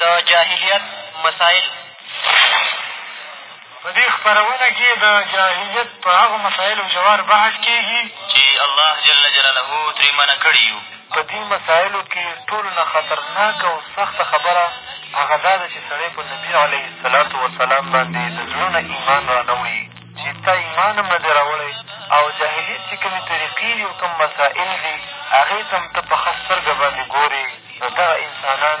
د جاهلیت مسایل په دې خپرونه کې د جاهلیت په هغو مسایلو ژور بحث کېږي چې الله جل جلاله ترې منع کړي یو په دې مسایلو کې ټولو نه خطرناکه او سخته خبره هغه دا ده چې سړی په نبي علیه الصلاة وسلام باندې د زړه نه ایمان را نه وړي چې تا ایمان هم نه دی راوړی او جاهلیت چې کومې طریقې دي او کوم مسایل دي هغې ته هم ته په ښه سترګه باندې ګورې نو دغه انسانان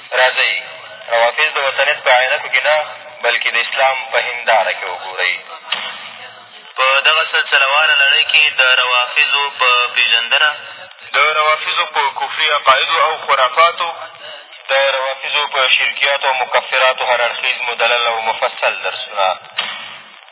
راځئ روافظ د وطنیت په عینکو کښې نه بلکې د اسلام په هنداره کښې وګورئ. په دغه سلسله واره لړۍ کښې د روافظو په پېژندنه، د روافظو په کفري عقایدو او خرافاتو، د روافظو په شرکیاتو او مکفراتو هر اړخیز مدلل او مفصل درسونه،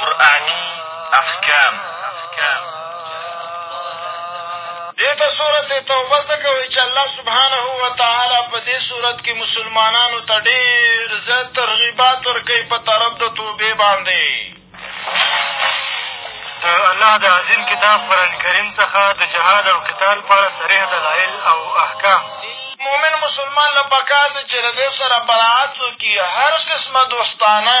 قرآني احکام دې ته صورت توبه ځکه وایي چې الله سبحانه وتعالی په دې صورت کې مسلمانانو ته ډېر زیات ترغیبات ورکوي په طرف د توبې باندې د الله د عظیم کتاب قرآن کریم څخه د جهاد او قتال په اړه صریح دلایل او احکام مؤمن مسلمان له پکار دی چې له دې سره براعت وکړي هر قسمه دوستانه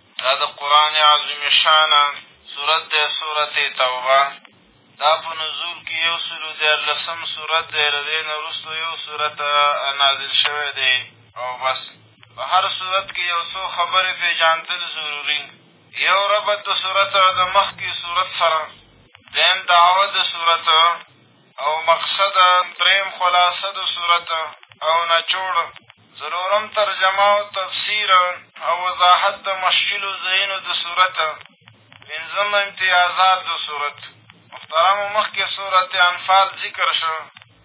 دا د قرآن عظیم شانه سورت دی سورت توبه دا په نزول کې یو سل او دیارلسم سورت دی له دې نه وروسته یو سورت نازل شوی دی او بس په هر سورت کې یو څو خبرې پېژاندل ضروري یو ربط د سورت د مخکې سورت سره دویم دعوت د سورت او مقصد درېیم خلاصه د صورت او نچوړ څلورم ترجمه او تفسیر او وضاحت د مشکلو ځایونو د صورت پېنځم امتیازات د صورت محترمو مخکې صورت انفال ذکر شو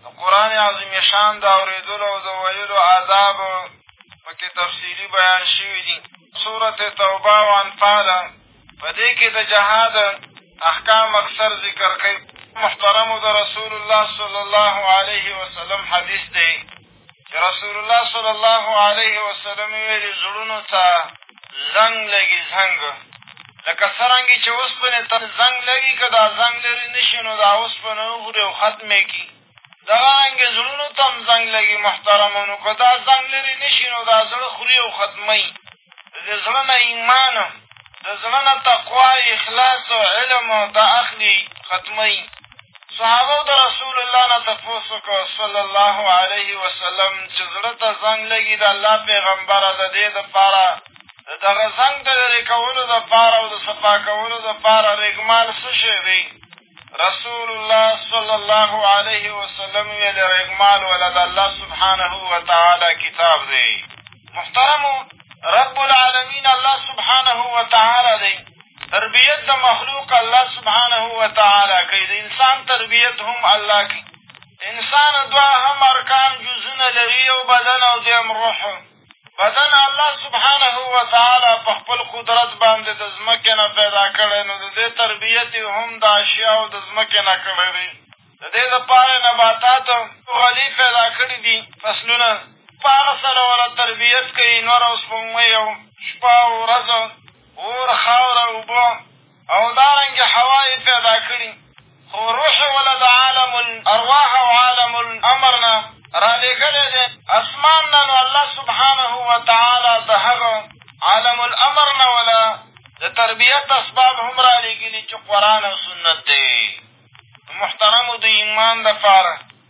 د قرآن عظیم شان د اورېدلو او د ویلو آداب په کې تفصیلي بیان شوي دي صورت توبه او انفال په دې کښې د جهاد احکام اکثر ذکر کوي محترمو د رسول الله صلی الله علیه وسلم حدیث دی چې رسول الله صلی الله علیه وسلم ویلي زړونو ته زنګ لګي زنګ لکه څرنګې چې اوسپنې ته زنګ لګي که دا زنګ لري نه شي نو دا اوسپنه وخوري او ختمې کړي دغه رنګې زړونو ته هم زنګ لګي محترمو نو که دا زنګ لرې نه شي نو دا زړه خوري او ختموي د زړه نه ایمان هم د زړه نه تقوا اخلاص او علم او دا اخلي ختموي صحابو د رسول الله نه تپوس وکړو صلی الله علیه وسلم چې زړه ته زنګ لګي د الله پیغمبره د دې دپاره د دغه زنګ د لرې کولو دپاره او د صفا کولو دپاره رېګمال څه شی دی رسول الله صلی الله علیه وسلم یې له رېګمال ولا د الله سبحانه وتعالی کتاب دی محترمو رب العالمین الله سبحانه وتعالی دی تربیت د مخلوق الله سبحانه وتعالی کوي د انسان تربیت هم الله کوي انسان دوه هم ارکان جزونه لري یو بدن او دویم روح بدن الله سبحانه وتعالی په خپل قدرت باندې د ځمکې نه پیدا کړی نو د دې تربیت یې هم د اشیاو د ځمکې نه کړی دی د دې دپاره یې نباتات غلي پیدا کړي دي فصلونه په هغه سره وله تربیت کوي نور او سپوږمۍ او شپه او ورځ اور خاوره اوبه او دارنګې هوا یې پیدا کړي خو روح یې وله د عالم الارواح او عالم الامر نه رالېږلی دی اسمان نه نو الله سبحانه وتعالی د هغه عالم الامر نه وله د تربیت اسباب هم رالېږلي چې قرآن او سنت دی محترمو د ایمان دپاره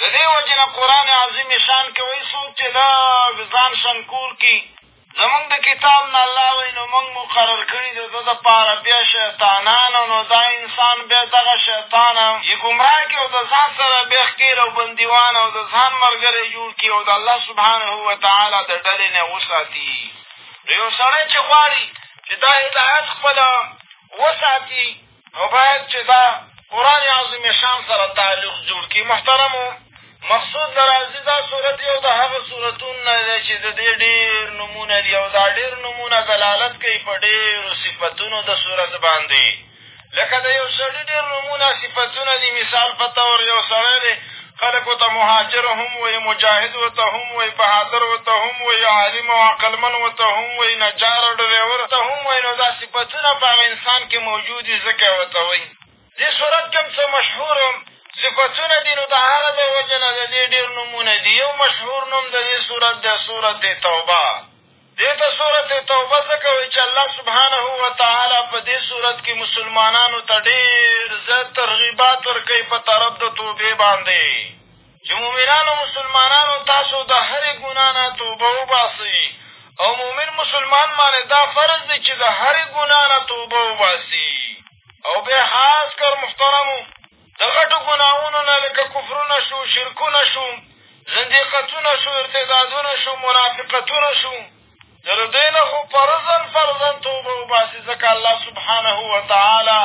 د دې وجې نه قرآن عظیم شان کوي څوک چې لږ ځان شنکور کړي زمونږ د کتاب نه الله وایي نو مونږ مقرر کړي د ده دپاره بیا شیطانان نو دا انسان بیا دغه شیطان یې ګمراه کړي او د ځان سره بیا ښکېل او بندیوان او د ځان ملګری جوړ کړي او د الله سبحانه وتعالی د ډلې نه وساتي نو یو سړی چې غواړي چې دا هدایت خپله وساتي نو باید چې دا قرآن عظیم شان سره تعلق جوړ کړي محترمو مقصود نه راځي دا صورت یو د هغه صورتونو نه دی چې د دې ډېر نومونه دي او دا ډېر نومونه دلالت کوي په ډېرو صفتونو د صورت باندې لکه د یو سړي ډېر نومونه صفتونه دي مثال په طور یو سړی دی خلکو ته مهاجر هم وایي، مجاهد ورته هم وایي، بهادر ورته هم وایي، عالم او عقلمن ورته هم وایي، نجار او ډریور ورته هم وایي، نو دا صفتونه په هغه انسان کښې موجود دي ځکه یې ورته وایي. دې صورت کښې هم څه مشهور صفتونه دي نو د هغه د وجې نه د دې ډېر نومونه دي. یو مشهور نوم د دې صورت دی، صورت توبه. دې ته سورة توبه ځکه وایي چې الله سبحانه وتعالی په دې سورت کې مسلمانانو ته ډېر زیات ترغیبات ورکوي په طرف د توبې باندې چې مؤمنانو مسلمانانو تاسو د هرې ګناه نه توبه وباسئ او مؤمن مسلمان باندې دا فرض دی چې د هرې ګناه نه توبه وباسي او بیا خاص کر محترمو د غټو ګناهونو نه لکه کفرونه شو، شرکونه شو، زندیقتونه شو، ارتدادونه شو، منافقتونه شو، تر دې نه خو فرضاً فرضاً توبه وباسي، ځکه الله سبحانه وتعالی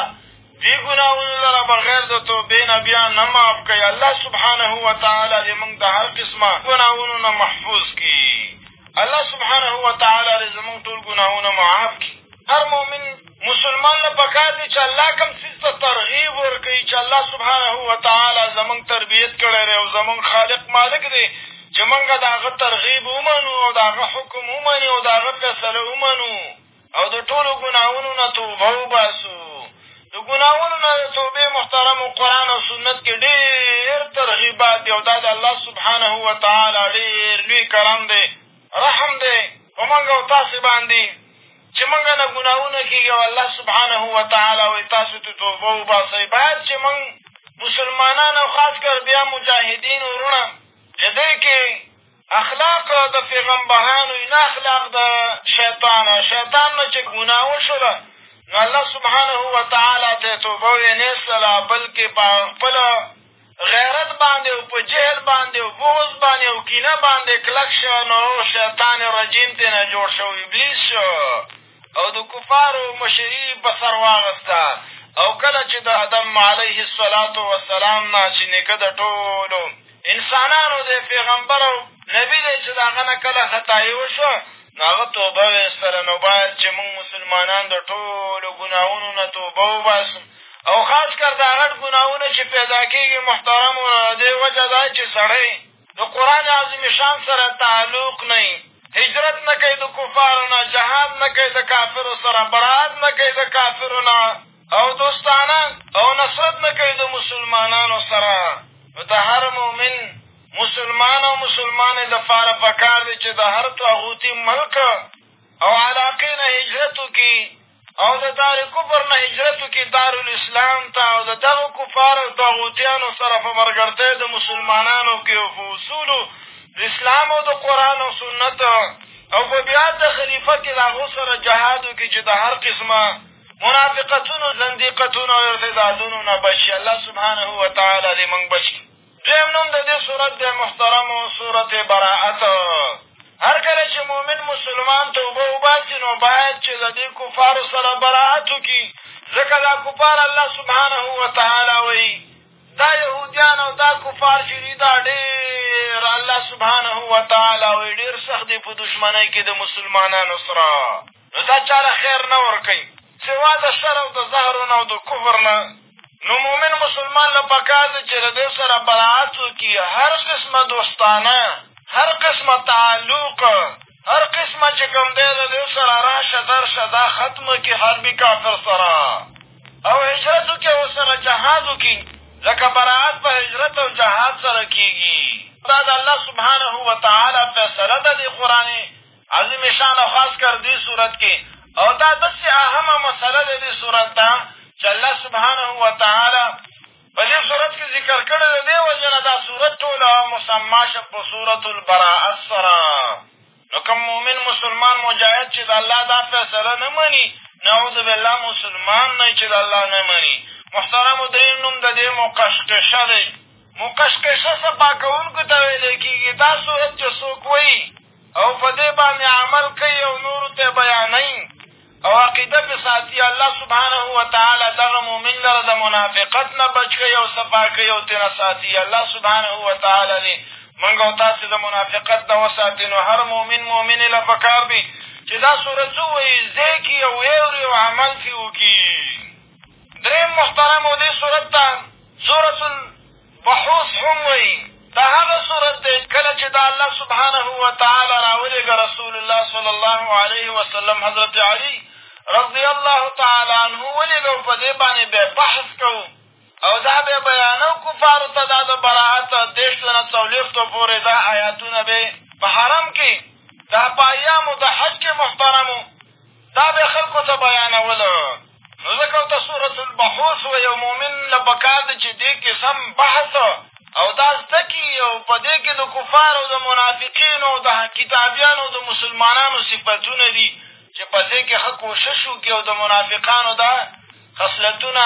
دې ګناهونو لره بغیر د توبې نه بیا نه معاف کوي. الله سبحانه وتعالی دې مونږ د هر قسمه ګناهونو نه محفوظ کړي. الله سبحانه وتعالی دې زمونږ ټول ګناهونه معاف کړي. هر مؤمن مسلمان له پکار دی چې الله کوم څیز ته ترغیب ورکوي چې الله سبحانه وتعالی زمونږ تربیت کړی دی او زمونږ خالق مالک دی چې مونږ د هغه ترغیب ومنو او د هغه حکم ومني او د هغه فیصله ومنو او د ټولو ګناهونو نه توبه وباسو د ګناهونو نه د توبې محترمو قرآن او سنت کې ډېر ترغیبات دي او دا د الله سبحانه وتعالی ډېر لوی کرم دی رحم دی په مونږ او تاسې باندې چې مونږ نه ګناهونه کېږي او الله سبحانه وتعالی وایي تاسو ته توبه وباسئ باید چې مونږ مسلمانان او خاص کر بیا مجاهدین وروڼه چې دی کې اخلاق د پیغمبرانو نه اخلاق د شیطان شیطان نه چې ګناه وشوله نو الله سبحانه وتعالی ته توبه یې نه ایستله بلکې په خپله غیرت باندې او په جهل باندې او بغض باندې او کینه باندې کلک شه نو شیطان رجیم ترې نه جوړ شه او ابلیس شه او د کفارو مشري په سر واغسته او کله چې د ادم علیه الصلاة وسلام نه چې نیکه د ټولو انسانانو دی پیغمبر او نبي دی چې د هغه نه کله خطایي وشوه نو هغه توبه ویستله نو باید چې مونږ مسلمانان د ټولو ګناهونو نه توبه وباسو او خاص کر دا غټ ګناهونه چې پیدا کېږي محترمو نه د دې وجه دا چې سړی د قرآن عظیم شان سره تعلق نه هجرت نه کوي د کفارو نه جهاد نه کوي د کافرو سره برات نه کوي د کافرو نه او دوستانه او نصرت نه کوي د مسلمانانو سره نو د هر مؤمن مسلمان او مسلمانې لپاره په کار دی چې د هر طاغوتي ملک او علاقې نه هجرت وکړي او د دار کفر نه هجرت وکړي دارالاسلام ته او د دغو کفار او طاغوتیانو سره په مرګړتۍ د مسلمانانو کې او په اصولو د اسلام او د قرآن او سنت او په بیا د خلیفه کې د هغو سره جهاد وکړي چې د هر قسمه منافقتونو زندیقتونو او ارتدادونو نه بچ شي الله سبحانه وتعالی دې مونږ بچ کړي دویم نوم د دې صورت دی محترمو صورت براعت هر کله چې مؤمن مسلمان توبه وباسي نو باید چې د دې کفارو سره براعت وکړي ځکه دا کفار الله سبحانه وتعالی وایي دا یهودیان او دا کفار چې دي دا ډېر الله سبحانه وتعالی وایي ډېر سخت دی په دښمنۍ کې د مسلمانانو سره نو دا چا له خیر نه ورکوي سوا د شر او د زهرو نه او د کفر نه نو مؤمن مسلمان له پکار دی چې له دې سره براعت وکړي هر قسمه دوستانه هر قسمه تعلق هر قسمه چې کوم دی له دې سره راشه درشه دا ختمه کړي حربي کافر سره او هجرت وکړي ورسره جهاد وکړي ځکه براعت په هجرت او جهاد سره کېږي دا د الله سبحانه وتعالی فیصله ده دې قرآن عظیم شان او خاص کر دې صورت کې او دا داسې اهمه مسله ده دې صورت ته چې الله سبحانه وتعالی په دې صورت کې ذکر کړی د دې وجه نه دا صورت ټوله مسما شه په صورت البراءت سره نو کوم مؤمن مسلمان مجاهد چې د الله دا فیصله نه مني نعوذ بالله مسلمان نه چې د الله نه مني محترمو درېیم نوم د دې مقشقشه دی مقشقشه څه پاکوونکو ته ویلی کېږي دا صورت چې څوک وایي او په دې باندې عمل کوي او نورو ته یې بیانوي او عقیده پرې ساتي الله سبحانه وتعالی دغه مؤمن لره د منافقت نه بچ کوي او صفا کوي او ترې نه ساتي الله سبحانه وتعالی دې مونږ او تاسې د منافقت نه وساتي نو هر مؤمن مؤمنې له په کار دي چې دا سورت څه ووایي زده کړي او ویې اوري او عمل پرې وکړي درېیم محترمو دې سورت ته سورت بحوث هم وایي، دا هغه سورت دی کله چې د الله سبحانه وتعالی راولېږه رسول الله صلی الله علیه وسلم حضرت علي رضی الله تعالی عنه ولېږه او په دې باندې بیا بحث کوو او دا بیا بیانو کفارو ته دا د براعت دېرشو نه څلوېښتو پورې دا ایاتونه به په حرم کې دا په ایامو د حج کې محترمو دا به یې خلکو ته بیانوله نو ځکه ورته صورت البحوث و یو مؤمن له په کار دی چې دې کې سم بحث او دا زده کړي او په دې کې د کفارو د منافقینو او د کتابیانو د مسلمانانو صفتونه دي چې په دې کې ښه کوشش وکړي او د منافقانو دا خصلتونه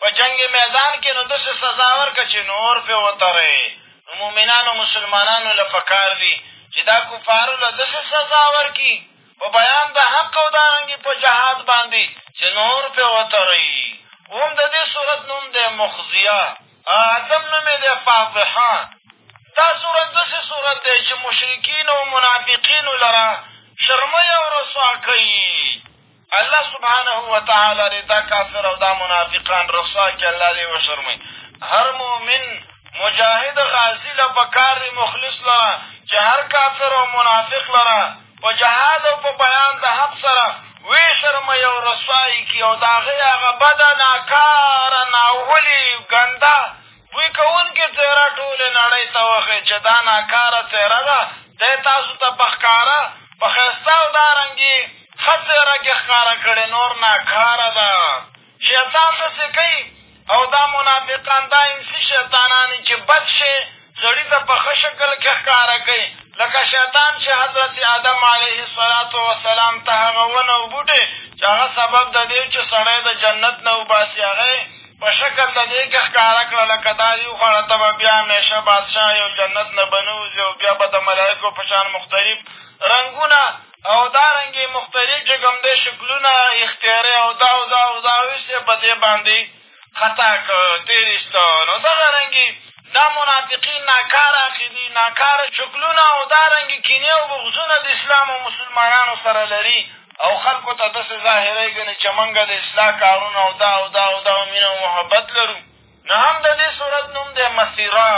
په جنګ میدان کې نو داسې سزا ورکړه چې نور پرې وترئ نو مؤمنانو مسلمانانو له په کار دي چې دا کفارو له داسې سزا ورکړي په بیان د حق او دارنګې په جهاد باندې چې نور پرې وترئ اوم د دې صورت نوم دی مخزیه اتم نوم یې دی فاضحه دا صورت داسې صورت دی چې مشرکینو او منافقینو لره شرمۍ او رسوا کوي الله سبحانه وتعالی دې دا کافر او دا منافقان رسوا کړي الله دې وشرموي هر مؤمن مجاهد غازي له په کار دی مخلص لره چې هر کافر او منافق لره په جهاد او په بیان د حق سره وې شرموي او رسوا یې کړي او د هغې هغه بده ناکاره ناولي ګنده بوی کوونکې څېره ټولې نړۍ ته وښیې چې دا ناکاره څېره ده، دی تاسو ته په ښکاره، په ښایسته او دا رنګې ښه څېره کې ښکاره کړې، نور ناکاره ده. شیطان داسې کوي او دا منافقان، دا انسي شیطانان یې چې بد شی سړي ته په ښه شکل کې ښکاره کوي، لکه شیطان چې حضرت آدم علیه السلام وسلام ته هغه ونه او بوټی چې هغه سبب د دې و چې سړی د جنت نه وباسي هغه یې په شکل د دې کې ښکاره کړه لکه دا دې وخوړه ته به بیا همېشه بادشاه یې او جنت نه به نه وځې او بیا به د ملایکو په شان مختلف رنګونه او دا رنګې مختلف چې کوم دی شکلونه اختیارې او دا او دا او دا اوس یې په دې باندې خطا که تېر ایسته نو دغه رنګې دا منافقین ناکاره عقیدي ناکاره شکلونه او دا رنګې کینې او بغضونه د اسلام او مسلمانانو سره لري او خلکو ته داسې ظاهرېږي نه چې مونږ د اصلاح کارونه او دا او دا او دا مینه او محبت لرو نه هم د دې صورت نوم دی مسیرا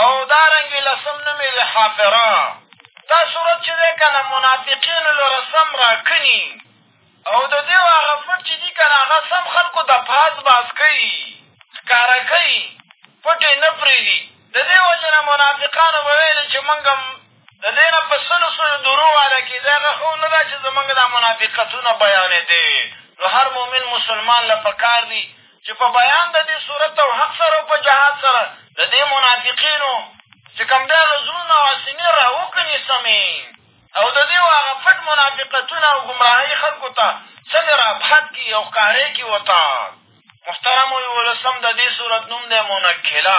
او دارنګې لسم نوم یې د حافرا دا صورت چې دی که نه منافقینو لره سم راکني او د دې هغه پټ چې دي که نه هغه سم خلکو ته پاس باس کوي ښکاره کوي پټې نه پرېږدي د دې وجې نه منافقانو به ویل چې مونږ د دې نه په سلو سلو درو والا کښې دا هغه خو نه ده چې زمونږ دا منافقتونه بیانېدې نو هر مؤمن مسلمان له په کار دي چې په بیان د دې صورت او حق سره او په جهاد سره د دې منافقینو چې کوم بیا له زړونو او اسینې را وکني سمې او د دې هغه پټ منافقتونه او ګمراهۍ خلکو ته سمې را پحت کړي او ښکارې کړي ورته محترم ولسم د دې صورت نوم دی منکله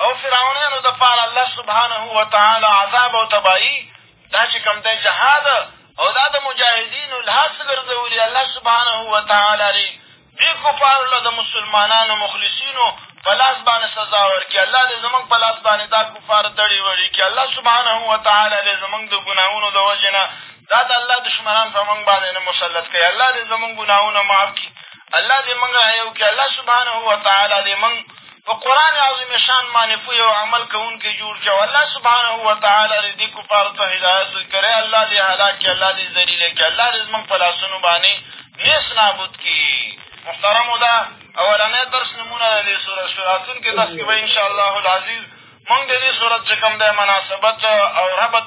او فرعونیانو دپاره الله سبحانه وتعالی عذاب او تباهي دا چې کوم دی جهاد او دا د مجاهدینو لحاظ ګرځولي الله سبحانه وتعالی دی دې کفارو له د مسلمانانو مخلصینو په لاس باندې سزا ورکړي الله دې زمونږ په لاس باندې دا کفار دړې وړي کړي الله سبحانه وتعالی دې زمونږ د ګناهونو د وجې نه دا د الله دښمنان په مونږ باندې نه مسلط کوي الله دې زمونږ ګناهونه معاف کړي الله دې مونږ رایو کړي الله سبحانه وتعالی دې مونږ په قرآن عظیم شان باندې پوه او عمل کوونکی جوړ کړي او الله سبحانه وتعالی دې دې کفارو ته هدایت وکړی الله دې هلاک کړي الله دې ذلیله کړي الله دې زمونږ په لاسونو باندې نیس نابود کړي محترمو دا اولنی درس نمونه د دې صورت شو راتلونکي درس کښې به انشاءالله العزیز مونږ د دې صورت چې کوم دی مناسبت او ربط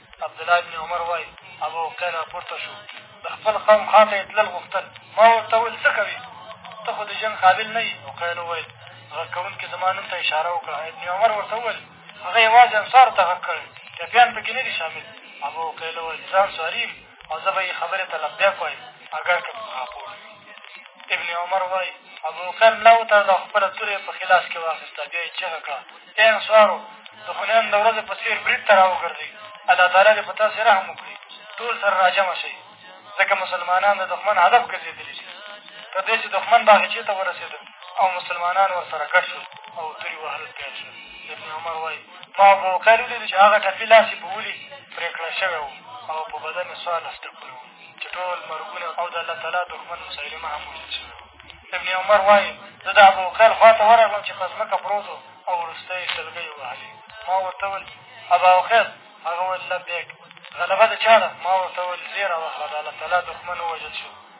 عبدالله بن عمر وایي ابوبکر راپورته شو د خپل قوم خوا ته یې تلل غوښتل ما ورته وویل څه کوې ته خو د جنګ قابل نه یې عقیل وویل غږ کوونکي زما نوم ته اشاره وکړه ابن عمر ورته وویل هغه یوازې انصارو ته غږ کړی ټپیان پکې نه دي شامل ابوعقیل وویل ځان ساري او زه به یې خبرې ته لبیک وایم اګر که په غاپو ابن عمر وایي ابوبکر ملا وتړله او خپله توره یې په ښي لاس کښې واخېسته بیا یې چغه کړه ای انصارو د هنیان د ورځې په څېر برید ته را وګرځئ الله تعالی دې په تاسې رحم وکړي ټول سره راجمع شئ ځکه مسلمانان د دښمن هدف ګرځېدلي دي تر دې چې دښمن باغچې ته ورسېدل او مسلمانان ورسره ګډ شول او توري وهل پیل شول ابن عمر وایي ما په کار ولیدل چې هغه ټپي لاس یې په ولي پرې کړی شوی و او په بدن یې څوارلس ټپونه وو چې ټول مرګونه او د الله تعالی دښمن مسیلمه هم وژل شوی ابن عمر وایي زه د ابوکل خوا ته ورغلم چې په ځمکه پروت و او وروسته یې سلګۍ ووهلې ما ورته وویل اباوکل هغه وویل لبیک غلبه د چا ده ما ورته وویل زه یې راوخله د الله تعالی دښمن ووژل شو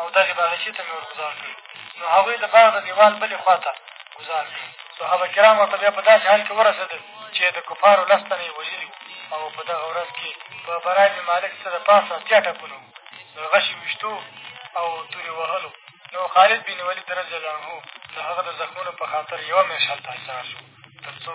او دغې باغچې ته مې ور ګوزار کړ نو هغوی د باغ د دېوال بلې خوا ته ګوزار کړ صحابه کرام ورته بیا په داسې حال کښې ورسېدل چې د کفارو لس تنه یې وژلي وو او په دغه ورځ کښې په برای بن مالک څه د پاسه اتیا ټپونه وو د غشي ویشتو او تورې وهلو نو خالد بن ولید رضی الله عنه د هغه د زخمونو په خاطر یوه میاشت هلته حصار شو تر څو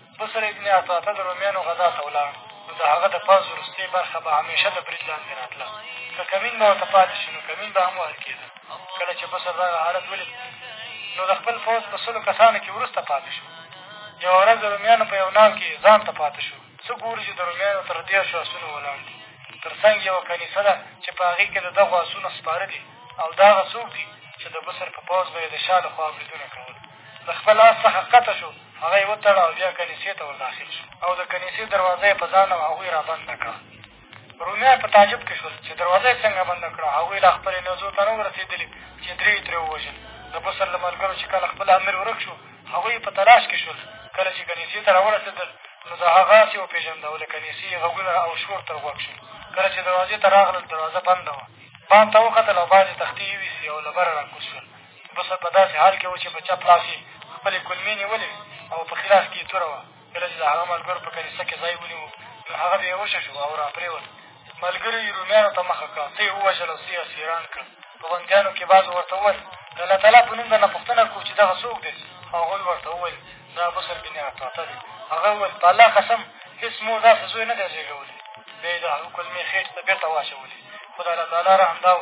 بصر ابن عطاطه د رومیانو غذا ته ولاړ نو د هغه د پوځ وروستۍ برخه به همېشه د برید لاندې راتله که کمین به ورته پاتې شي نو کمین به هم وهل کېده کله چې بصر دغه حالت ولید نو د خپل پوځ په سلو کسانو کښې وروسته پاتې شو یوه ورځ د رومیانو په یو ناو کښې ځان ته پاتې شو څه ګوري چې د رومیانو تر دېرشو اسونو ولاړ دي تر څنګ یوه کنیسه ده چې په هغې کښې د دغو اسونو سپاره دي او دا هغه څوک دي چې د بصر په پوځ به یې د شا له خوا بریدونه کول له خپل آس څخه ښکته شو، هغه یې وتړه او بیا کنیسې ته ور داخل شو او د کنیسې دروازه یې په ځان او هغوی را بنده کړه. رومیان په تعجب کښې شول چې دروازه یې څنګه بنده کړه، هغوی لا خپلې نېزو ته نه وو رسېدلي چې درې یې ترې ووژل. د بصر له ملګرو چې کله خپل امیر ورک شو، هغوی یې په تلاش کښې شول، کله چې کنیسې ته را ورسېدل نو د هغه آس یې وپېژند او د کنیسې یې غږونه او شور تر غوږ شو. کله چې دروازې ته راغلل، دروازه بنده وه. بام ته وختل او بعضې تختې یې ویستې او له بره را کوز شول. بسه په داسې حال کښې و چې په چپ لاس یې خپلې کلمې نیولې وې او په ښي لاس کښې یې توره وه کله چې د هغه ملګرو په کنیسه کښې ځای ونیو نو هغه بې هوشه شو او را پرېوت ملګرو یې رومیانو ته مخه کړه ته یې ووژل او څه یې اسیران کړل په بندیانو کښې بعضو ورته وویل د الله تعالی په نوم درنه پوښتنه کوو چې دغه څوک دی هغوی ورته وویل دا بسر بن عطاطه دی هغه وویل په الله قسم هېڅ مور داسې زوی نه دی زېږولی بیا یې د هغه کلمې خېټې ته بېرته واچولې خو د الله تعالی رحم دا و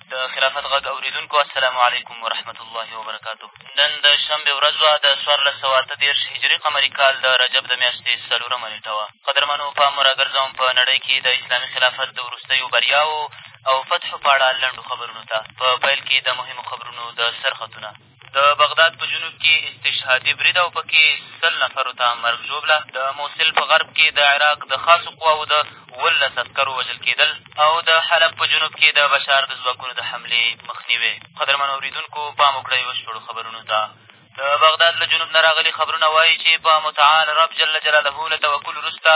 د خلافت غږ اورېدونکو السلام علیکم ورحمت الله وبرکاتو نن د شنبې ورځ وه د څوارلس سوه اته دېرش هجري قمري کال د رجب د میاشتې څلورمه نېټه وه قدرمنو پام مو راګرځوم په نړۍ کې د اسلامي خلافت د وروستیو بریاو او فتحو په اړه لنډو خبرونو ته په پیل کې د مهمو خبرونو د سرخطونه د بغداد په جنوب کې استشهادي برید او په کې سل نفرو ته مرګ ژوبله، د موصل په غرب کې د عراق د خاصو قواو د اوولس عسکرو وژل کېدل او د حلب په جنوب کې د بشار د ځواکونو د حملې مخنیوی. قدرمنو اورېدونکو پام وکړئ اوس شپړو خبرونو ته. د بغداد له جنوب نه راغلي خبرونه وایي چې په متعال رب جل جلاله له توکل وروسته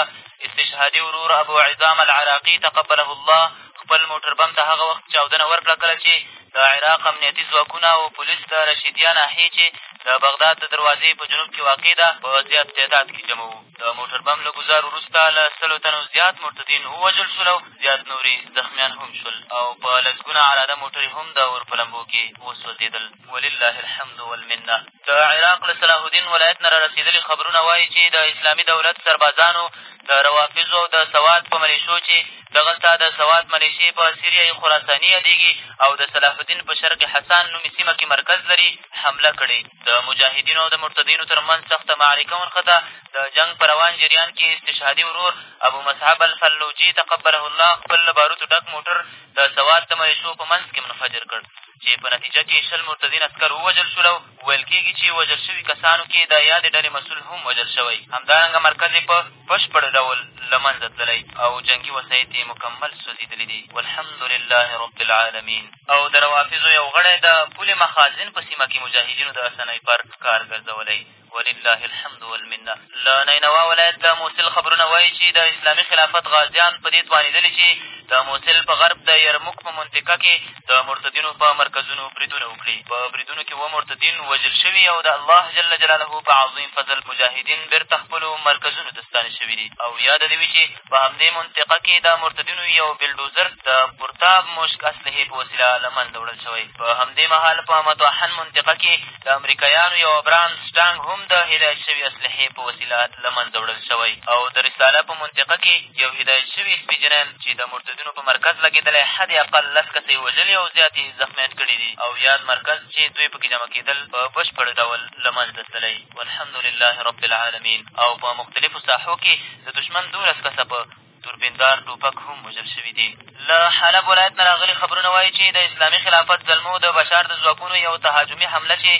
استشهادي ورور ابو عظام العراقي تقبله الله خپل موټر بم ته هغه وخت چاودنه ورکړه کله چې د عراق امنیتي ځواکونه او پولیس د رشیدیه ناحیې چې د بغداد د دروازې په جنوب کې واقع ده، په زیات تعداد کې جمع وو. د موټر بم له ګوزار وروسته له سلو تنو زیات مرتدین ووژل شول او زیات نوري زخمیان هم شول او په لسګونه عراده موټرې هم د اور په لمبو کې وسوځېدل. ولله الحمد والمنه. د عراق له صلاح الدین ولایت نه رارسېدلي خبرونه وايي چې د اسلامي دولت سربازانو د روافضو او د سوات په ملېشو چې دغه ستا د سوات منېشې په سریه خراساني یادېږي او د صلاح الدین په شرق حسان نومي سیمه کې مرکز لري، حمله کړې. د مجاهدینو او د مرتدینو تر منځ سخته معرکه ونښته. د جنګ په روان جریان کې استشهادي ورور ابو مصعب الفلوجي تقبله الله خپل له باروتو ډک موټر د سوات د منېشو په منځ کې منفجر کړ چې په نتیجه کې شل مرتدین عسکر ووژل شول او ویل کېږي چې وژل شوي کسانو کې د یادې ډلې مسؤل هم وژل شوی همدارنګه مرکز یې په بشپړ ډول له منځه تللی او جنګي وسایط یې مکمل سوځېدلي دي، والحمدلله رب العالمین. او د روافضو یو غړی د پولې مخازن په سیمه کې مجاهدینو د سنایپر کار ګرځولی، ولله الحمد والمنه. له نینوا ولایت د موصل خبرونه وایي چې د اسلامي خلافت غازیان په دې توانېدلي چې د موصل په غرب د یرموک په منطقه کې د مرتدینو په مرکزونو بریدونه وکړي، په بریدونو کې اووه مرتدین وژل شوي او د الله جل جلاله په عظیم فضل مجاهدین بېرته خپلو مرکزونو ته ستانه شوي دي او یاده دې وي چې په همدې منطقه کې د مرتدینو یو بلډوزر د پورتاب موشک اسلحې په وسیله له منځه وړل شوی. په همدې مهال په مطاحن منطقه کې د امریکایانو یوه برانس ټانګ هم د هدایت شوې اسلحې په وسیله له منځه وړل شوی او د رساله په منطقه کې یو هدایت شوي سپیجنین چې د مرتدینو په مرکز لګېدلی حد اقل لس کسه یې وژلي او زیات یې زخمیان کړي دي او یاد مرکز چې دوی پکې جمع کېدل په بشپړ ډول له منځه تللی والحمدلله رب العالمین او په مختلفو ساحو کې د دښمن دولس کسه په تورپېندار ټوپک هم وژل شوي دي. له حلب ولایت نه راغلي خبرونه وایي چې د اسلامي خلافت زلمو د بشار د ځواکونو یو تهاجمي حمله چې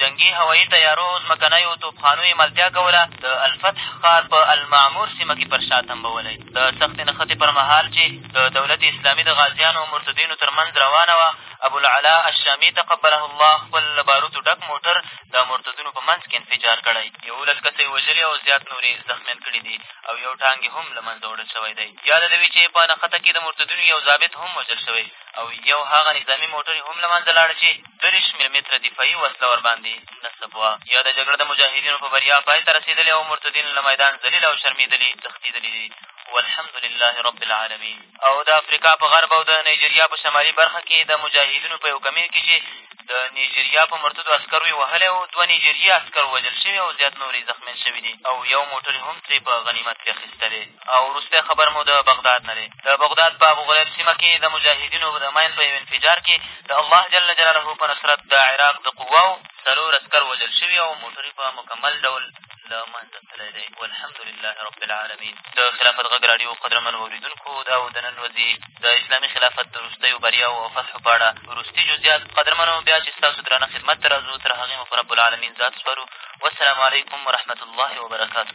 جنګي هوایي طیارو او ځمکنیو توپخانو یې ملتیا کوله، د الفتح ښار په المعمور سیمه کې پر شا تمبولی. د سختې نښتې پر مهال چې د دولت اسلامي د غازیانو او مرتدینو تر منځ روانه وه، ابوالعلاء الشامي تقبله الله خپل له باروتو ډک موټر د مرتدینو په منځ کې انفجار کړی، یولس کسه یې وژلي او زیات نور یې زخمیان کړي دي او یو ټانګ یې هم له منځه وړل شوی دی. یاده ده وي چې په نښته کې د مرتدینو یو ضابط هم وژل شوی او یو هغه نظامي موټر یې هم له منځه لاړ چې دېرش ملي متره دفاعي وسله ورباندې نصب وه. یاده جګړه د مجاهدینو په بریا پای ته رسېدلې او مرتدین له میدان ذلیل او شرمېدلي تښتېدلي دي. والحمدلله رب العالمین. او د افریقا په غرب او د نایجریا په شمالي برخه کې د مجاهدینو په یو کمین کې چې د نایجریا په مرتدو عسکرو یې وهلی و دوه نایجریي عسکر وژل شوي او زیات نور یې زخمیان شوي دي او یو موټر یې هم ترې په غنیمت کې اخیستی دی او وروستی خبر مو د بغداد نه دی د بغداد په ابو غریب سیمه کې د مجاهدینو د ماین په یو انفجار کې د الله جل جلاله په نصرت د عراق د قواو څلور عسکر وژل شوي او موټر یې په مکمل ډول له منځه تللی دی والحمدلله رب العالمین د خلافت غږ راډیو قدرمنو اورېدونکو دا او د نن ورځې د اسلامي خلافت د وروستیو بریاو او فتحو په اړه وروستي جزیات قدرمنو بیا چې ستاسو درانه خدمت ته راځو تر هغې مو په رب العالمین ذات سپارو والسلام علیکم ورحمت الله وبرکاتو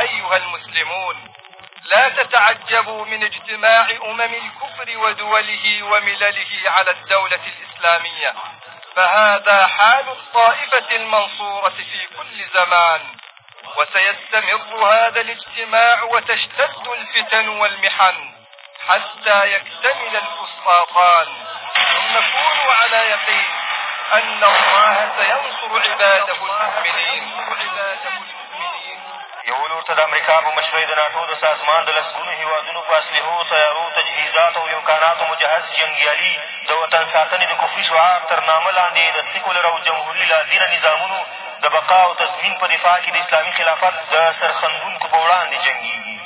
أيها المسلمون لا تتعجبوا من اجتماع أمم الكفر ودوله وملله على الدولة الإسلامية فهذا حال الطائفة المنصورة في كل زمان وسيستمر هذا الاجتماع وتشتد الفتن والمحن حتى يكتمل الفسطاطان ثم كونوا على يقين أن الله سينصر عباده المؤمنين یو لور ته د امریکا په مشرۍ د ناټو د سازمان د لسګونو هېوادونو په اسلحو تیارو تجهیزاتو او امکاناتو مجهز جنګیالي د وطن ساتنې د کفري شعار تر نامه لاندې د سیکولر او جمهوري لادینه نظامونو د بقا او تضمین په دفاع کې د اسلامي خلافت د سرخندونکو په وړاندې جنګېږي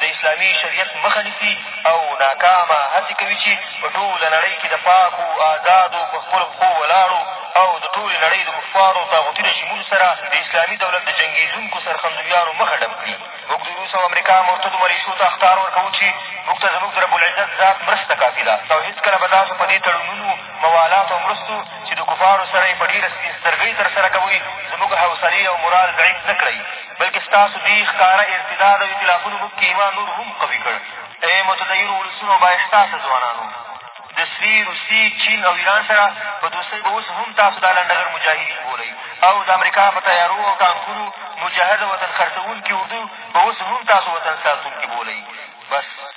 د اسلامي شریعت مخه نیسي او ناکامه هڅې کوي چې په ټوله نړۍ کې د پاکو ازادو په خپلو پښو ولاړو او د ټولې نړۍ د کفارو او طاغوتي رژیمونو سره د اسلامي دولت د جنګېدونکو سرخندویانو مخه ډب کړي موږ د روس او امریکا مرتدو ملیشو ته اخطار ورکوو چې موږ ته زموږ د ربالعزت ذات مرسته کافي ده او هېڅکله به تاسو په دې تړونونو موالاتو او مرستو چې د کفارو سره یې په ډېره سپین سترګۍ ترسره کوئ زموږ حوصلې او مورال ضعیف نه کړئ بلکې ستاسو دې ښکاره ارتداد او ایتلافونو موږ کې ایمان نور هم قوي کړ. ای متدینو ولسونو او بااحساسه ځوانانو! د سوي، روسي، چین او ایران سره په دوستۍ به اوس هم تاسو دا لنډغر مجاهدین بولئ او د امریکا په طیارو او ټانکونو مجهزه وطن خرڅوونکې اردو به اوس هم تاسو وطن ساتونکي بولئ. بس!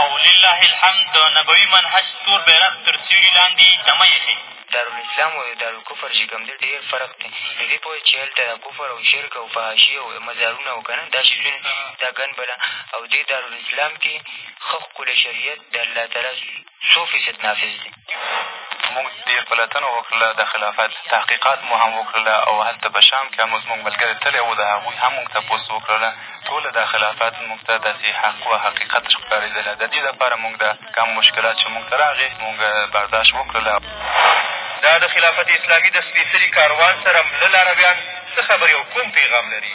او لله الحمد د نبوي منهج تور بیرغ تر سیوري لاندي دمه ایښې. دارالاسلام او د دارالکفر چې کوم دی ډېر فرق دی نو دې پوه شي چې هلته دا کفر او شرک او فحاشي او مزارونه او که نه دا شیزونه دا ګن بلا او دې دارالاسلام کې ښه ښکلی شریعت د الله تعالی څو فیصد نافظ دی موږ ډېر پلټنه وکړله، د خلافت تحقیقات مو هم وکړله او هلته په شام کښې هم زموږ ملګري تللي وو، د هغوی هم موږ تپوس وکړله، ټوله دا خلافت موږ ته داسې حق و حقیقت ښکارېدله، د دې لپاره موږ دا کم مشکلات چې موږ ته راغې موږ برداشت وکړله. دا د خلافت اسلامي د سپېڅلي کاروان سره مله لارویان څه خبرې او کوم پېغام لري؟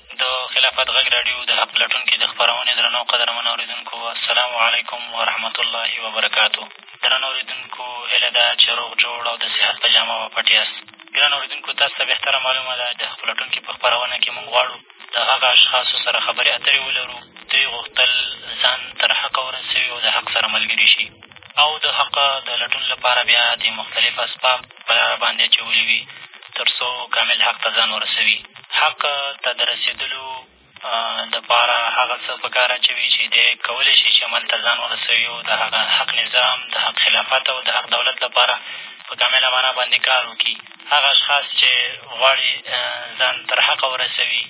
د خلافت غږ راډیو د حق لټونکي د خپرونې درنو او قدرمنو اورېدونکو السلام علیکم ورحمت الله وبرکاتو درنو اورېدونکو هیله ده چې روغ جوړ او د صحت په جامه به پټ یاست ګرانو اورېدونکو تاسو ته بهتره معلومه ده د حق لټونکي په خپرونه کې موږ غواړو د هغه اشخاصو سره خبرې اترې ولرو دوی غوښتل ځان تر حقه ورسوي او د حق سره ملګري شي او د حق د لټون لپاره بیا دې مختلف اسباب په لاره باندې اچولي وي تر څو کامل حق ته ځان ورسوي حق ته د رسېدلو دپاره هغه څه په کار اچوي چې دی کولی شي چې عمل ته ځان ورسوي او د هغه حق نظام د حق خلافت او د حق دولت لپاره په کامله معنا باندې کار وکړي هغه اشخاص چې غواړي ځان تر حقه ورسوي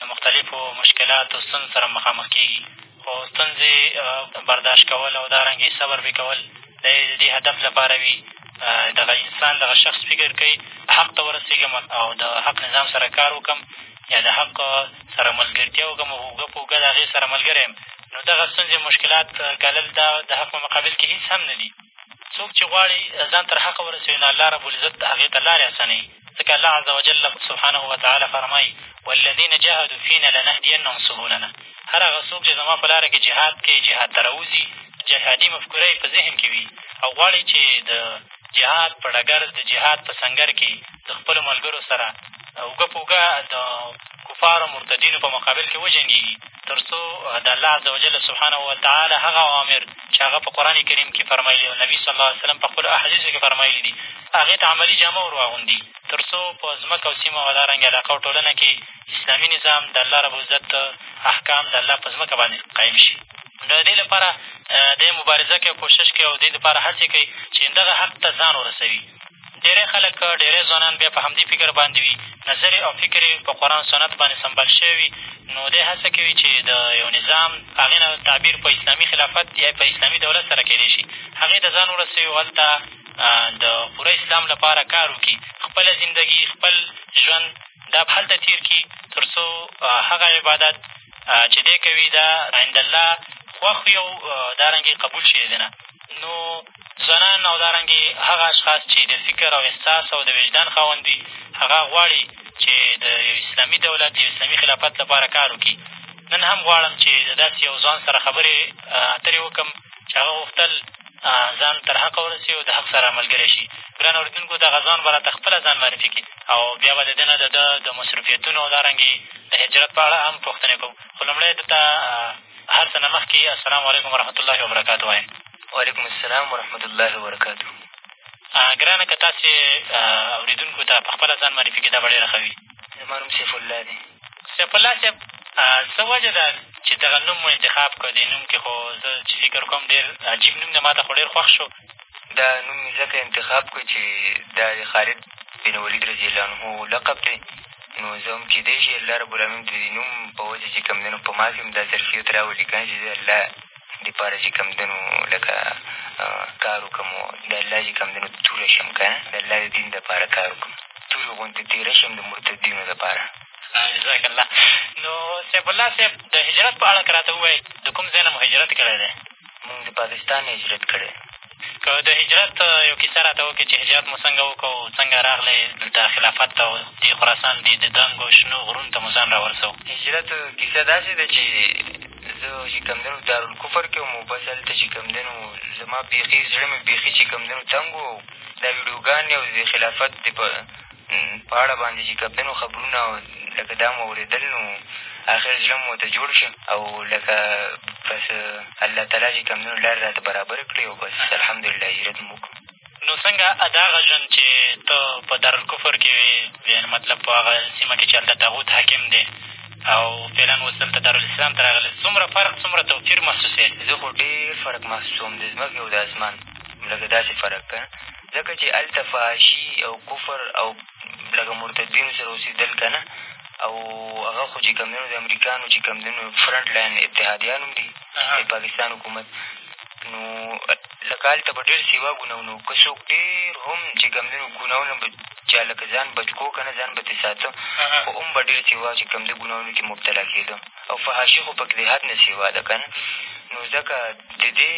د مختلفو مشکلاتو ستونزو سره مخامخ کېږي خو ستونزې برداشت کول او دارنګه یې صبر پرې کول دا یې د دې هدف لپاره وي دغه انسان دغه شخص فکر کوي حق ته ورسېږم او د حق نظام سره کار وکړم یا د حق سره ملګرتیا وکړم او اوږه په اوږه د هغې سره ملګری یم نو دغه ستونزې مشکلات ګالل دا د حق په مقابل کښې هېڅ هم نه دي څوک چې غواړي ځان تر حقه ورسوي نو الله ربالعزت هغې ته لارې اسانوي ځکه الله عز وجل سبحانه وتعالی فرمایي والذین جاهدوا فینا لنهدینهم سبلنا هر هغه څوک چې زما په لاره کې جهاد کوي جهاد ته راوځي جهادي مفکوره یې په ذهن کې وي او غواړي چې د جهاد په ډګر د جهاد په سنګر کې د خپلو ملګرو سره اوږه په اوږه د کفارو مرتدینو په مقابل کې وجنګېږي تر څو د الله عز وجل سبحانه وتعالی هغه اوامر چې هغه په قرآن کریم کې فرمایلي او نبي صلی الله علیه وسلم په خپلو احادیثو کې فرمایلي دي هغې ته عملي جامه ور واغوندي تر څو په ځمکه او سیمه او همدارنګه علاقه او ټولنه کښې اسلامي نظام د الله رب العزت احکام د الله په ځمکه باندې قایم شي د دې لپاره دی مبارزه کوي او کوشش کوي او دې لپاره هڅې کوي چې دغه حق ته ځان ورسوي ډېری خلک ډېری ځوانان بیا په همدې فکر باندې وي نظر او فکر یې په قرآن سنت باندې سمبال شوی وي نو دی هڅه کوي چې د یو نظام هغې نه تعبیر په اسلامي خلافت یا په اسلامي دولت سره کېدای شي هغې ته ځان ورسوي او هلته د پوره اسلام لپاره کار وکړي، خپله زندګي، خپل ژوند دا هلته تېر کړي، تر څو هغه عبادت چې دی کوي، دا عندالله خوښ وي او دارنګې قبول شي د ده نه. نو ځوانان او دارنګې هغه اشخاص چې د فکر او احساس او د وجدان خاوند وي، هغه غواړي چې د یو اسلامي دولت، یو اسلامي خلافت لپاره کار وکړي. نن هم غواړم چې د داسې یو ځوان سره خبرې اترې وکړم چې هغه غوښتل ځان تر حقه ورسوي او د حق سره ملګری شي. ګرانو اورېدونکو! دغه ځوان به را ته خپله ځان معرفي کړي او بیا به د ده نه د ده د مصروفیتونو او دارنګې د هجرت په اړه هم پوښتنې کوو، خو لومړی ده ته هر څه نه مخکې السلام علیکم ورحمت الله وبرکاتو وایم. وعلیکم السلام ورحمت الله وبرکاتو. ګرانه که تاسې اورېدونکو ته په خپله ځان معرفي کړئ دا به ډېره ښه وي. زما نوم سیفالله دی. سیف الله صاحب څه وجه ده چې دغه نوم مو انتخاب کړ دې نوم کښې خو زه چې فکر کوم ډېر عجیب نوم دی ما ته خو ډېر خوښ شو دا نوم مې ځکه انتخاب کړ چې دا د خالد بن ولید رضی الله عنه لقب دی نو زه هم کېدای شي الله رب العالمین د دې نوم په وجه چې کوم دی نو په ما کښې هم دا ظرفیت راولي که نه چې زه الله دپاره چې کوم دنو لکه کار وکړم د الله چې کوم دنو توره شم که نه د الله د دین دپاره کار وکړم تورې غوندې تېره شم د مرتدینو دپاره جزاک الله نو صیب الله صاحب د هجرت په اړه که راته ووایې د کوم ځای نه مو هجرت کړی دی مونږ د پاکستان نه هجرت کړی که د هجرت یو کیسه را ته وکړې چې هجرت مو څنګه وکړ او څنګه راغلئ دلته خلافت ته او دې خراسان دې د دنګو شنو غرونو ته مو ځان را ورسوو. هجرت کیسه داسې ده چې زه چې کوم دی نو دارالکفر کښې وم او بس هلته چې کوم دی نو زما بېخي زړه مې بېخي چې کوم دی نو تنګ و او دا ویډیوګانې او د خلافت د په په اړه باندې چې کبنو خبرونه او لکه دا مو اورېدل نو اخر زړه مو ورته جوړ شه او لکه بس الله تعالی چې کبنو لارې راته برابرې کړې او بس الحمدلله هجرت مو وکړو نو څنګه دا هغه ژوند چې ته په دارالکفر کې وې یعنې مطلب په هغه سیمه کې چې هلته تاغوت حاکم دی او فعلا اوس دلته دارالاسلام ته راغلی څومره فرق څومره توپیر محسوسوې زه خو ډېر فرق محسوسوم د ځمکې او د اسمان لږه داسې فرق که ځکه چې هلته فحاشي او کفر او لکه مرتدینو سره اوسېدل که نه او هغه خو چې کوم دی نو د امریکا نو چې کوم دی نو فرنټ لاین اتحادیان هم دي د پاکستان حکومت نو لکه هلته به ډېر سېوا ګناهونه وو که څوک ډېر هم چې کوم دی نو ګناهونه به چا لکه ځان بچ کو که نه ځان به ترې ساته خو هم به ډېر سېوا چې کوم دی ګناهونو کښې مبتلا کېده او فحاشي خو پکې د حد نه سېوا ده که نه نو ځکه د دې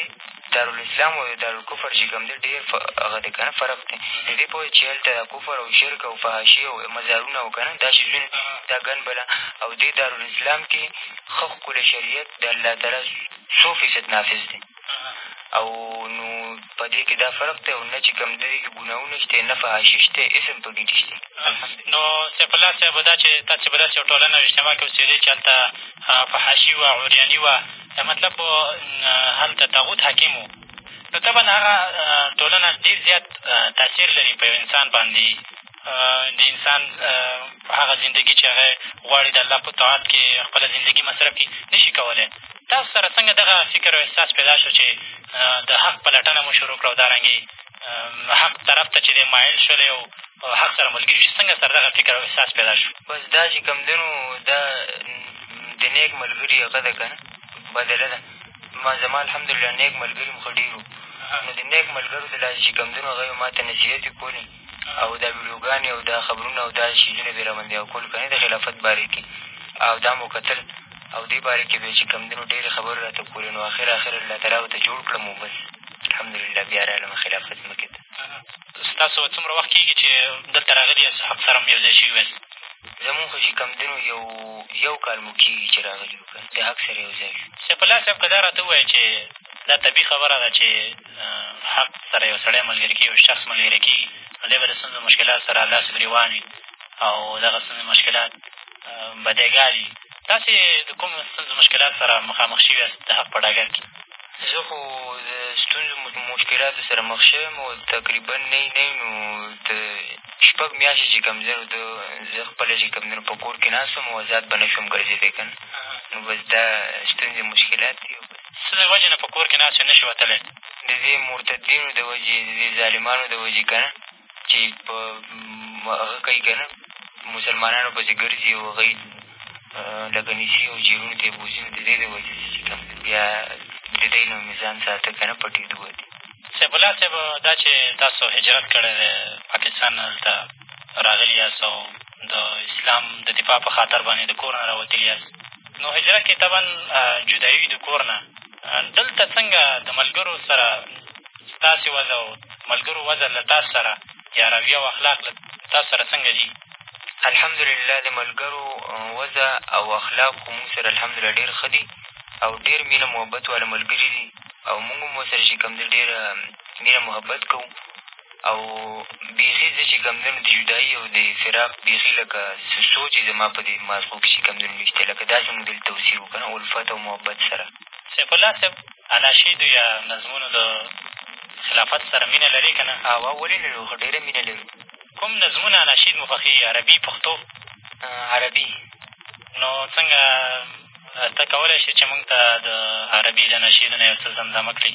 دارالاسلام او د دارالکفر چې کوم دی ډېر هغه دی که نه فرق دی نو دې پوه شي چې هلته دا کفر او شرک او فحاشي او مزارونه او که نه دا څیزونه دا ګن بله او دې دارالاسلام کې ښه ښکلی شریعت د الله تعالی څو فیصد نافظ دی او نو په دې کښې دا فرق دی او نه چې کوم دی کښې ګناهونه شته نه فحاشي شته اسم په کښې نشته نو سیف الله صاحب دا چې تاسې په داسې یو ټولنه او اجتماع کښې اوسېدې چې هلته فحاشي وه عریاني وه دا مطلب هلته طاغوت حاکم و نو طبعا هغه ټولنه ډېر زیات تاثیر لري په یو انسان باندې د انسان هغه زندګي چې هغه غواړي د الله په طاعت کې خپله زندګي مصرف کړي نه شي کولی تاسو سره څنګه دغه فکر او احساس پیدا شو چې د حق پلټنه مو شروع کړه او دارنګې حق طرف ته چې دی مایل شولی او په حق سره ملګري شي څنګه سره دغه فکر او احساس پیدا شو بس دا چې کوم دی نو دا د نیک ملګري هغه ده که نه بدله ده ما زما الحمدلله نیک ملګري هم ښه ډېر نو د نیک ملګرو د لاسه چې کوم دی نو هغه یې ما ته نصیحت یې کولې او دا ویډیوګانې او دا خبرونه او دا شیزونه به یې راباندې او کول که نه د خلافت باره کښې او دا مو کتل او دې باره کښې به یې چې کوم دي نو ډېرې خبرې راته کولې نو اخر اخر الله تعالی ورته جوړ کړم او بس الحمدلله بیا راغلم خلافت ځمکې ته ستاسو څومره وخت کېږي چې دلته راغلي یاست حق سره هم یو ځای شوي یاست زمونږ خو چې کوم دی نو یو یو کال مو کېږي چې راغلي یو که د حق سره یو ځای شو سیف الله صاحب که دا راته ووایې چې دا طبیعي خبره ده چې حق سره یو سړی ملګری کېږي یو شخص ملګری کېږي نو دی به د ستونزو مشکلات سره لاس ګرېوان وي او دغه ستونزې مشکلات بدیګالي تاسې د کومو ستونزو مشکلاتو سره مخامخ شوي یاست د حق په ډګر کښې زه خو د ستونزو مشکلاتو سره مخ شوی یم او تقریبا نه نه نو د شپږ میاشتې چې کوم دی نو د زه خپله چې کوم دی نو په کور کښې ناست وم او ازاد به نه شوم ګرځېدی که نه نو بس دا ستونزې مشکلات دي څه د وجې نه په کور کښې ناست یو نه شې وتلی د دې مرتدینو د وجې د دې ظالمانو د وجې که نه چې په هغه کوي که نه مسلمانانو پسې ګرځي او هغوی لکه نیسي او جیرونو ته یې بوځي نو د دې د وجې چې کوم بیا د دی نه مې ځان ساته که نه پټېدو دي صاحب الله صاحب دا چې تاسو هجرت کړی دی پاکستان نه دلته راغلي یاست او د اسلام د دفاع په خاطر باندې د کور نه راوتلي یاست نو هجرت کښې طبعا جدایي وي د کور نه دلته څنګه د ملګرو سره ستاسې وضع او ملګرو وضع له تاسو سره یا رویه او اخلاق له تاسو سره څنګه دي؟ الحمدلله د ملګرو وضع او اخلاق خو مونږ سره الحمدلله ډېر ښه دي او ډېر مینه محبت والا ملګري دي او مونږ هم ورسره چې کوم دی ډېره مینه محبت کوو. او بېخي زه چې کوم د جدايي او د فراق بېخي لکه څه سوچ یې زما په دې مازغو کښې کوم نشته لکه داسې مو دل توصیف وو که نه الفت او محبت سره سیف الله صاحب اناشیدو یا نظمونو د خلافت سره مینه لرې که نه هوا ولې نه لرو ښه ډېره مینه لرو کوم نظمونه اناشید مو خوښېږي عربي پښتو عربي نو څنګه ته کولی شې چې مونږ ته د عربي د نشیدو نه یو څه زمزمه کړي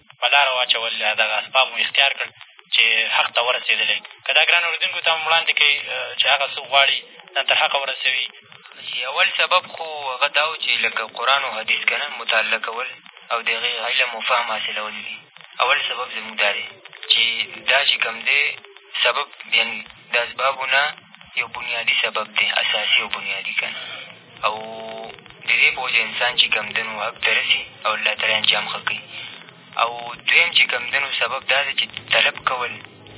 په لاره واچول، دغه اسباب مو اختیار کړل چې حق ته ورسېدلی. که دا ګرانو اورېدونکو ته هم وړاندې کړئ چې هغه څوک غواړي ځان تر حقه ورسوي. اول سبب خو هغه دا و چې لکه قرآن او حدیث که نه مطالعه کول او د هغې علم او فهم حاصلول دي. اول سبب زموږ دا دی چې دا چې کوم دی سبب یعنې د اسبابو نه یو بنیادي سبب دی، اساسي او بنیادي که نه او د دې په وجه انسان چې کوم دی نو حق ته رسي او الله تعالی انجام ښه کوي او دویم چې کوم دی نو سبب دا دی چې طلب کول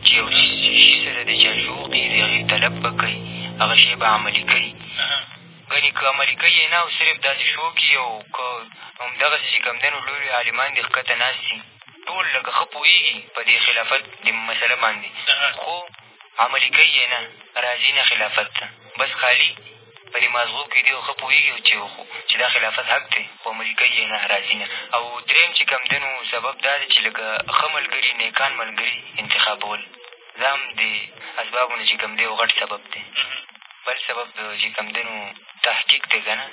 چې یو شي سره دی چې شوق یې د هغې طلب به کوي هغه شی به عملي کوي ګنې که عملي کوي یې نه او صرف داسې شوق یې او که همدغسې چې کوم دی نو لوی لوی عالمان دې ښکته ناست دي ټول لکه ښه پوهېږي په دې خلافت د مسله باندې خو عملي کوي یې نه، راضي نه خلافت ته، بس خالي په دې مازغو کې دي او ښه پوهېږي چې خو چې دا خلافت حق دی، خو عملي کوي یې نه، راضي نه او درېیم چې کوم دی نو سبب دا دی چې لکه ښه ملګري، نېکان ملګري انتخابول، دا هم د اسبابو نه چې کوم دی یو غټ سبب دی. بل سبب چې کوم دی نو تحقیق دی که نه،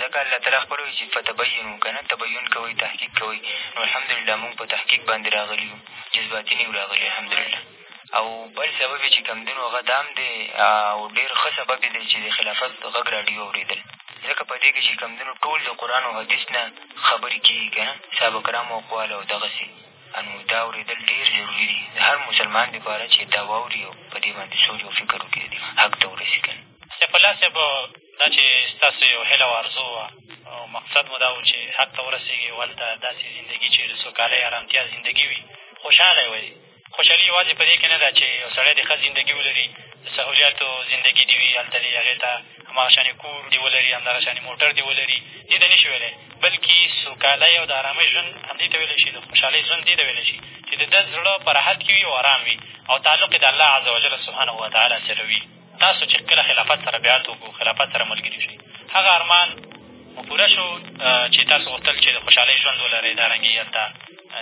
ځکه الله تعالی خپله وایي چې فتبینو که نه، تبین کوئ، تحقیق کوئ، نو الحمدلله مونږ په تحقیق باندې راغلي یو، جذباتي نه یو راغلي الحمدلله. او بل سبب یې چې کوم دی نو هغه دا هم دی او ډېر ښه سبب یې دی چې د خلافت غږ راډیو اورېدل ځکه په دې کښې چې کوم دی نو ټول د قرآن او حدیث نه خبرې کېږي که نه صحابه کرامو اقوال او دغسې نو دا اورېدل ډېر ضروري دي د هر مسلمان دپاره چې دا واوري او په دې باندې سوچ او فکر وکړي دې حق ته ورسي که نه سیف الله صاحب دا چې ستاسو یو هیله او ارزو وه او مقصد مو دا و چې حق ته ورسېږي او هلته داسې زندګي چې د سوکالۍ ارامتیا زندګي وي خوشحاله وئ خوشحالي یوازې په دې کښې نه ده چې یو سړی دې ښه زندګي ولري د سهولیاتو زندګي دې وي هلته دې هغې ته هماغه شانې کور دې ولري همدغه شانې موټر دې ولري دې ته نه شي ویلی بلکې سوکالی او د ارامۍ ژوند همدې ته ویلی شي د خوشحالۍ ژوند دې ته ویلی شي چې د ده زړه په راحت کښې وي او ارام وي او تعلق یې د الله عزوجل سبحانه وتعالی سره وي تاسو چې کله خلافت سره بیعت وکړو خلافت سره ملګري شئ هغه ارمان مو پوره شو چې تاسو غوښتل چې د خوشحالۍ ژوند ولرئ دا رنګې هلته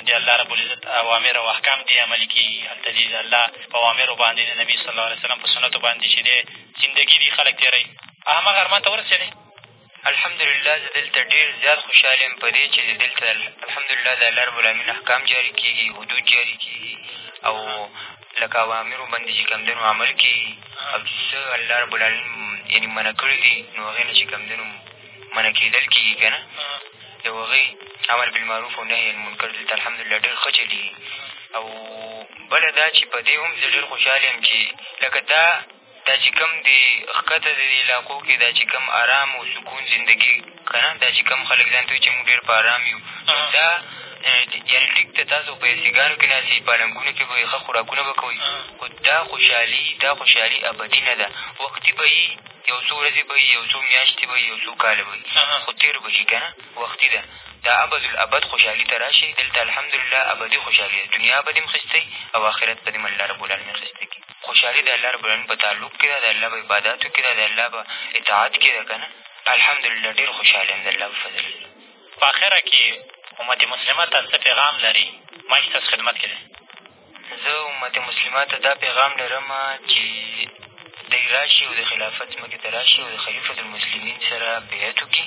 د الله رب العزت اوامر او احکام دې عملي کېږي هلته دې د الله په اوامرو باندې د نبي صلی الله علیه وسلم په سنتو باندې چې دی زندګي دي خلک تېروي هماغه ارمان ته ورسېدئ الحمدلله زه دلته ډېر زیات خوشحال یم په دې چې دلته الحمدلله د الله ربالعالمین احکام جاري کېږي حدود جاري کېږي او لکه اوامرو باندې چې کوم دی نو عمل کېږي او چې څه الله ربالعالمین یعنې منع کړي دي نو هغې نه چې کوم دی نو منع کېدل کېږي که نه د هغوی امر بالمعروف او نهی المنکر دلته الحمدلله ډېر ښه چلېږي او بله دا چې په دې هم زه ډېر خوشحال یم چې لکه دا دا چې کوم دې ښکته دې دې علاقو کښې دا چې کوم ارام او سکون زندګي که نه دا چې کوم خلک ځان ته وایي چې موږ ډېر په ارام یو دا یعنې ټیک ده تاسو په اې سي ګانو کښې ناست یئ په النګونو کښې به ښه خوراکونه به کوئ خو دا خوشحالي دا خوشحالي ابدي نه ده وختي به یي یو څو ورځې به یي یو څو میاشتې به یي یو څو کاله به یي خو تېر به شي که نه وختي ده دا ابد الابد خوشحالي ته راشئ دلته الحمدلله ابدي خوشحالي ده دنیا به دې هم ښایسته او اخرت به دې هم الله رب العالمین ښایسته کړي خوشحالي د الله رب العالمين په تعلق کښې ده، د الله په عباداتو کښې ده، د الله په اطاعت کښې ده که نه؟ الحمدلله ډېر خوشحال یم د الله په فضل. په اخره کښې امت مسلمه ته څه پیغام لرې؟ مایک ستاسو خدمت کښې دی. زه امت مسلمه ته دا پیغام لرم چې دی راشي او د خلافت ځمکې ته راشي او د خلیفة المسلمین سره بیعت وکړي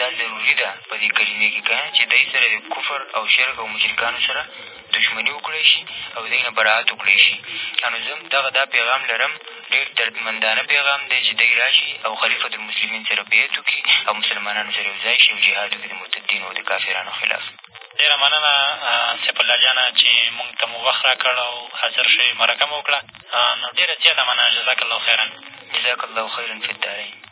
دا ضروري ده په دې کلمې کښې که چې دوی سره د کفر او شرک او مشرکانو سره دشمني وکړی شي او دوی نه برائت وکړی شي انو زه دغه دا پیغام لرم ډېر دردمندانه پیغام دی چې دوی راشي او خلیفة المسلمین سره بیعت وکړي او مسلمانانو سره یو ځای شي او جهاد وکړي د مرتدینو او د کافرانو خلاف ډېره مننه سیف الله جانه چې مونږ ته مو وخت را کړ او حاضر شوې مرکه مو وکړه نو ډېره زیاته مننه جزاک الله خیرا جزاک الله خیرا فی الدارین